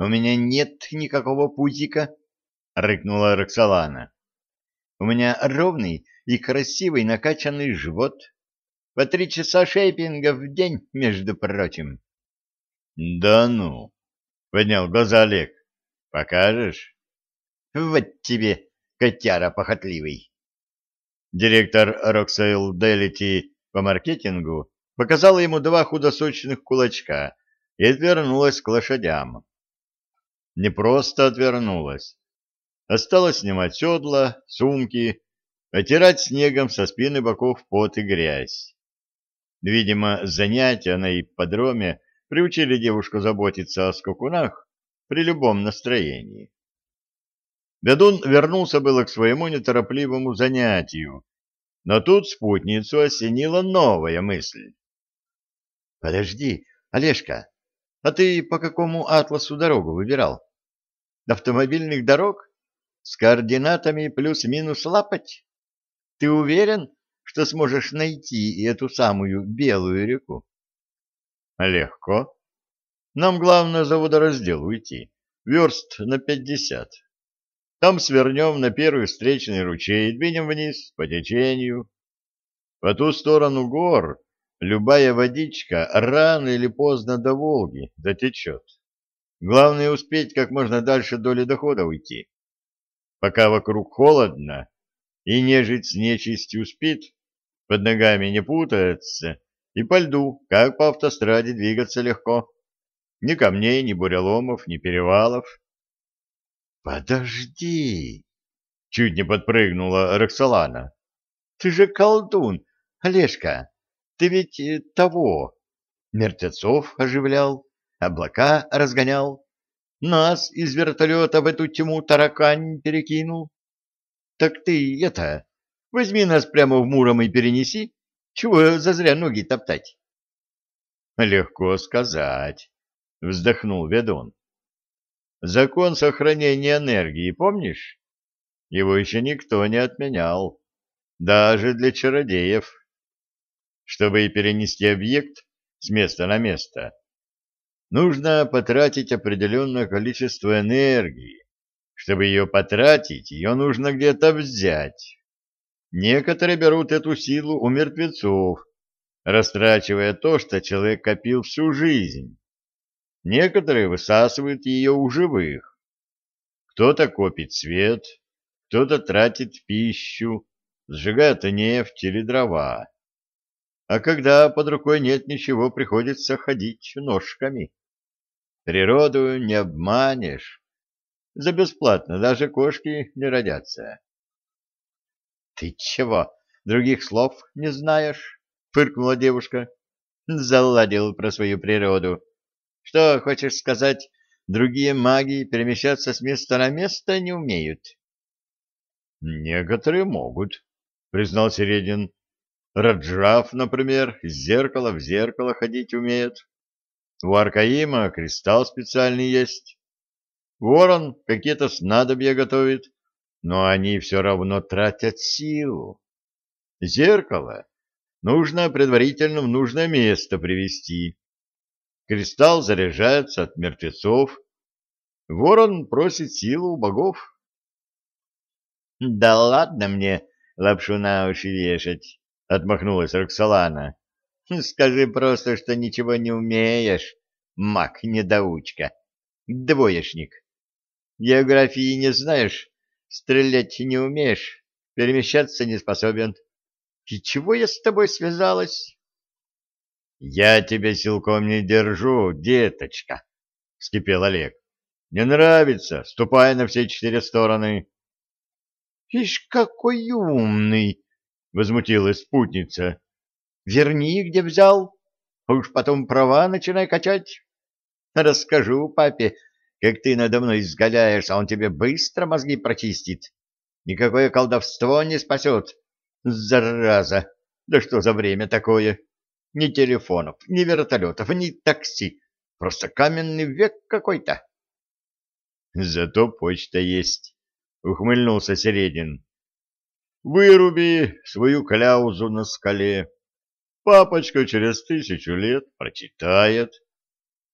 У меня нет никакого пузика, — рыкнула Роксолана. У меня ровный и красивый накачанный живот. По три часа шейпинга в день, между прочим. — Да ну! — поднял глаза Олег. — Покажешь? — Вот тебе, котяра похотливый. Директор Роксейл Делити по маркетингу показала ему два худосочных кулачка и отвернулась к лошадям не просто отвернулась, стала снимать седла, сумки, отирать снегом со спины боков пот и грязь. Видимо, занятия на ипподроме приучили девушку заботиться о скакунах при любом настроении. Бедун вернулся было к своему неторопливому занятию, но тут спутницу осенила новая мысль. — Подожди, Олежка, а ты по какому атласу дорогу выбирал? Автомобильных дорог с координатами плюс-минус лапать? Ты уверен, что сможешь найти эту самую белую реку? Легко. Нам главное за водораздел уйти, верст на пятьдесят. Там свернем на первый встречный ручей и двинем вниз по течению. По ту сторону гор любая водичка рано или поздно до Волги дотечет. Главное успеть как можно дальше доли дохода уйти. Пока вокруг холодно, и нежить с нечистью спит, под ногами не путается, и по льду, как по автостраде, двигаться легко. Ни камней, ни буреломов, ни перевалов. — Подожди! — чуть не подпрыгнула Роксолана. — Ты же колдун, Олежка! Ты ведь э, того, мертвецов оживлял облака разгонял, нас из вертолета в эту тьму таракань перекинул. Так ты это, возьми нас прямо в Муром и перенеси, чего зазря ноги топтать? Легко сказать, вздохнул ведун. Закон сохранения энергии, помнишь? Его еще никто не отменял, даже для чародеев. Чтобы перенести объект с места на место, нужно потратить определенное количество энергии. Чтобы ее потратить, ее нужно где-то взять. Некоторые берут эту силу у мертвецов, растрачивая то, что человек копил всю жизнь. Некоторые высасывают ее у живых. Кто-то копит свет, кто-то тратит пищу, сжигает нефть или дрова. А когда под рукой нет ничего, приходится ходить ножками. Природу не обманешь. За бесплатно даже кошки не родятся. — Ты чего, других слов не знаешь? — фыркнула девушка. — Заладил про свою природу. Что, хочешь сказать, другие маги перемещаться с места на место не умеют? — Некоторые могут, — признал Середин. Раджав, например, из зеркала в зеркало ходить умеет. У Аркаима кристалл специальный есть. Ворон какие-то снадобья готовит, но они все равно тратят силу. Зеркало нужно предварительно в нужное место привести. Кристалл заряжается от мертвецов. Ворон просит силу у богов. — Да ладно мне лапшу на уши вешать, — отмахнулась Роксолана. Скажи просто, что ничего не умеешь, маг-недоучка, двоечник. Географии не знаешь, стрелять не умеешь, перемещаться не способен. И чего я с тобой связалась? — Я тебя силком не держу, деточка, — вскипел Олег. — Не нравится, ступай на все четыре стороны. — Ишь, какой умный! — возмутилась спутница. Верни, где взял, уж потом права начинай качать. Расскажу папе, как ты надо мной изгаляешь, а он тебе быстро мозги прочистит. Никакое колдовство не спасет. Зараза! Да что за время такое? Ни телефонов, ни вертолетов, ни такси. Просто каменный век какой-то. Зато почта есть, — ухмыльнулся Середин. Выруби свою кляузу на скале Папочка через тысячу лет прочитает.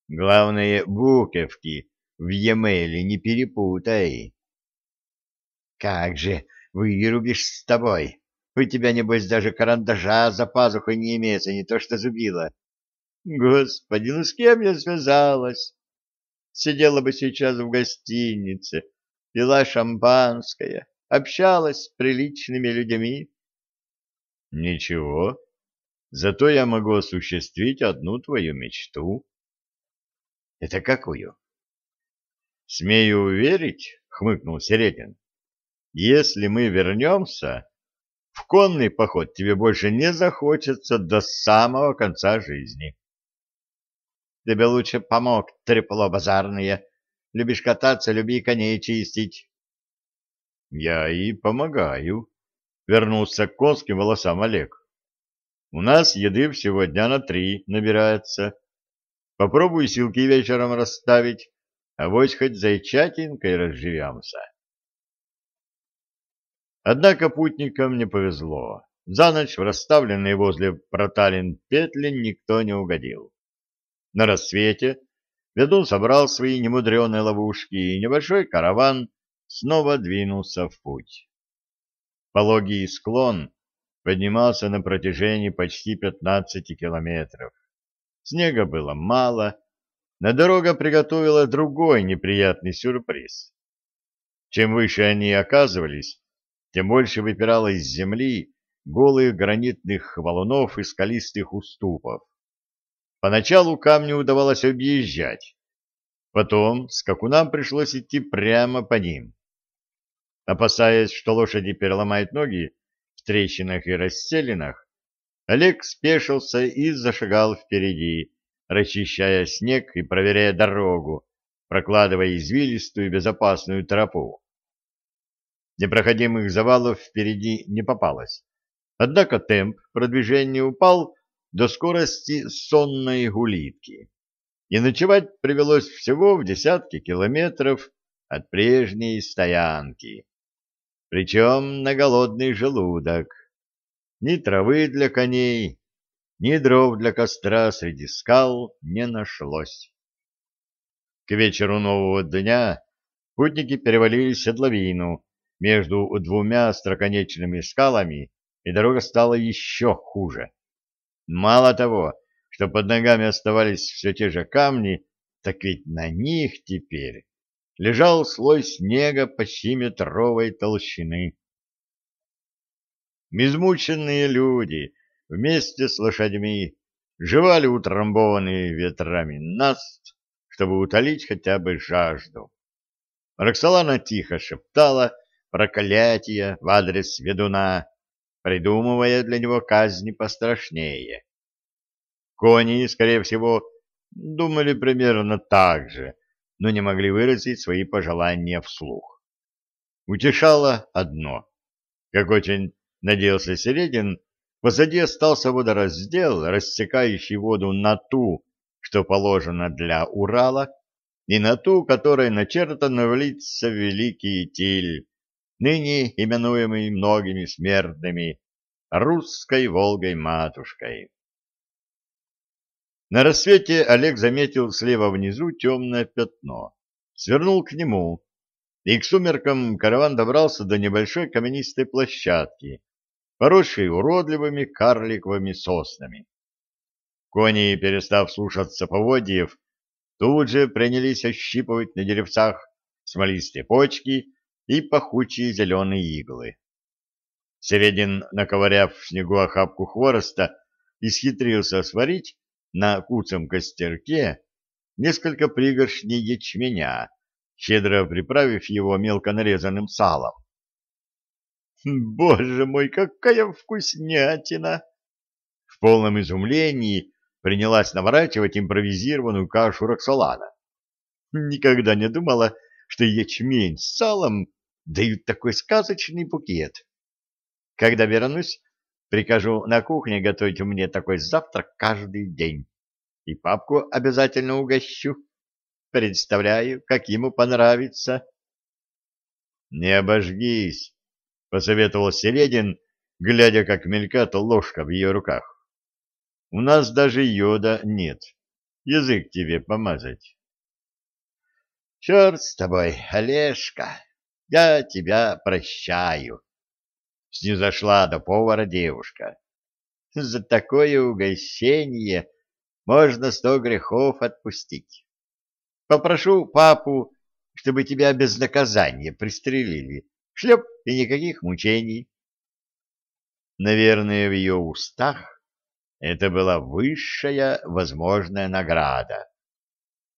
Главное, буковки в Емеле не перепутай. Как же вырубишь с тобой? У тебя, небось, даже карандаша за пазухой не имеется, не то что зубила. Господи, ну с кем я связалась? Сидела бы сейчас в гостинице, пила шампанское, общалась с приличными людьми. Ничего, зато я могу осуществить одну твою мечту. Это какую? Смею уверить, хмыкнул Середин, если мы вернемся, в конный поход тебе больше не захочется до самого конца жизни. Тебе лучше помог, трепло базарные. Любишь кататься, люби коней чистить. Я и помогаю, вернулся к конским волосам Олег. У нас еды всего дня на три набирается. Попробуй силки вечером расставить, а вось хоть зайчатинкой разживемся. Однако путникам не повезло. За ночь в расставленные возле проталин петли никто не угодил. На рассвете ведун собрал свои немудреные ловушки, и небольшой караван снова двинулся в путь. Пологий склон поднимался на протяжении почти 15 километров. Снега было мало, но дорога приготовила другой неприятный сюрприз. Чем выше они оказывались, тем больше выпирало из земли голых гранитных валунов и скалистых уступов. Поначалу камню удавалось объезжать. Потом скакунам пришлось идти прямо по ним. Опасаясь, что лошади переломают ноги трещинах и расселинах, Олег спешился и зашагал впереди, расчищая снег и проверяя дорогу, прокладывая извилистую безопасную тропу. Непроходимых завалов впереди не попалось. Однако темп продвижения упал до скорости сонной гулитки, и ночевать привелось всего в десятки километров от прежней стоянки, причем на голодный желудок. Ни травы для коней, ни дров для костра среди скал не нашлось. К вечеру нового дня путники перевалили седловину между двумя остроконечными скалами, и дорога стала еще хуже. Мало того, что под ногами оставались все те же камни, так ведь на них теперь лежал слой снега почти метровой толщины. Измученные люди вместе с лошадьми жевали утрамбованные ветрами наст, чтобы утолить хотя бы жажду. Роксолана тихо шептала проклятия в адрес ведуна, придумывая для него казни пострашнее. Кони, скорее всего, думали примерно так же, но не могли выразить свои пожелания вслух. Утешало одно. Как очень надеялся Середин, позади остался водораздел, рассекающий воду на ту, что положено для Урала, и на ту, которой начертано в лица Великий Тиль, ныне именуемый многими смертными русской Волгой-матушкой. На рассвете Олег заметил слева внизу темное пятно, свернул к нему, и к сумеркам караван добрался до небольшой каменистой площадки, поросшей уродливыми карликовыми соснами. Кони, перестав слушаться поводьев, тут же принялись ощипывать на деревцах смолистые почки и пахучие зеленые иглы. Середин, наковыряв в снегу охапку хвороста, исхитрился сварить на куцем костерке несколько пригоршней ячменя, щедро приправив его мелко нарезанным салом. «Боже мой, какая вкуснятина!» В полном изумлении принялась наворачивать импровизированную кашу Роксолана. Никогда не думала, что ячмень с салом дают такой сказочный букет. Когда вернусь, прикажу на кухне готовить мне такой завтрак каждый день. И папку обязательно угощу. Представляю, как ему понравится. — Не обожгись, — посоветовал Середин, глядя, как мелькает ложка в ее руках. — У нас даже йода нет. Язык тебе помазать. Черт с тобой, Олежка, я тебя прощаю. Снизошла до повара девушка. За такое угощение можно сто грехов отпустить. Попрошу папу, чтобы тебя без наказания пристрелили. Шлеп и никаких мучений. Наверное, в ее устах это была высшая возможная награда.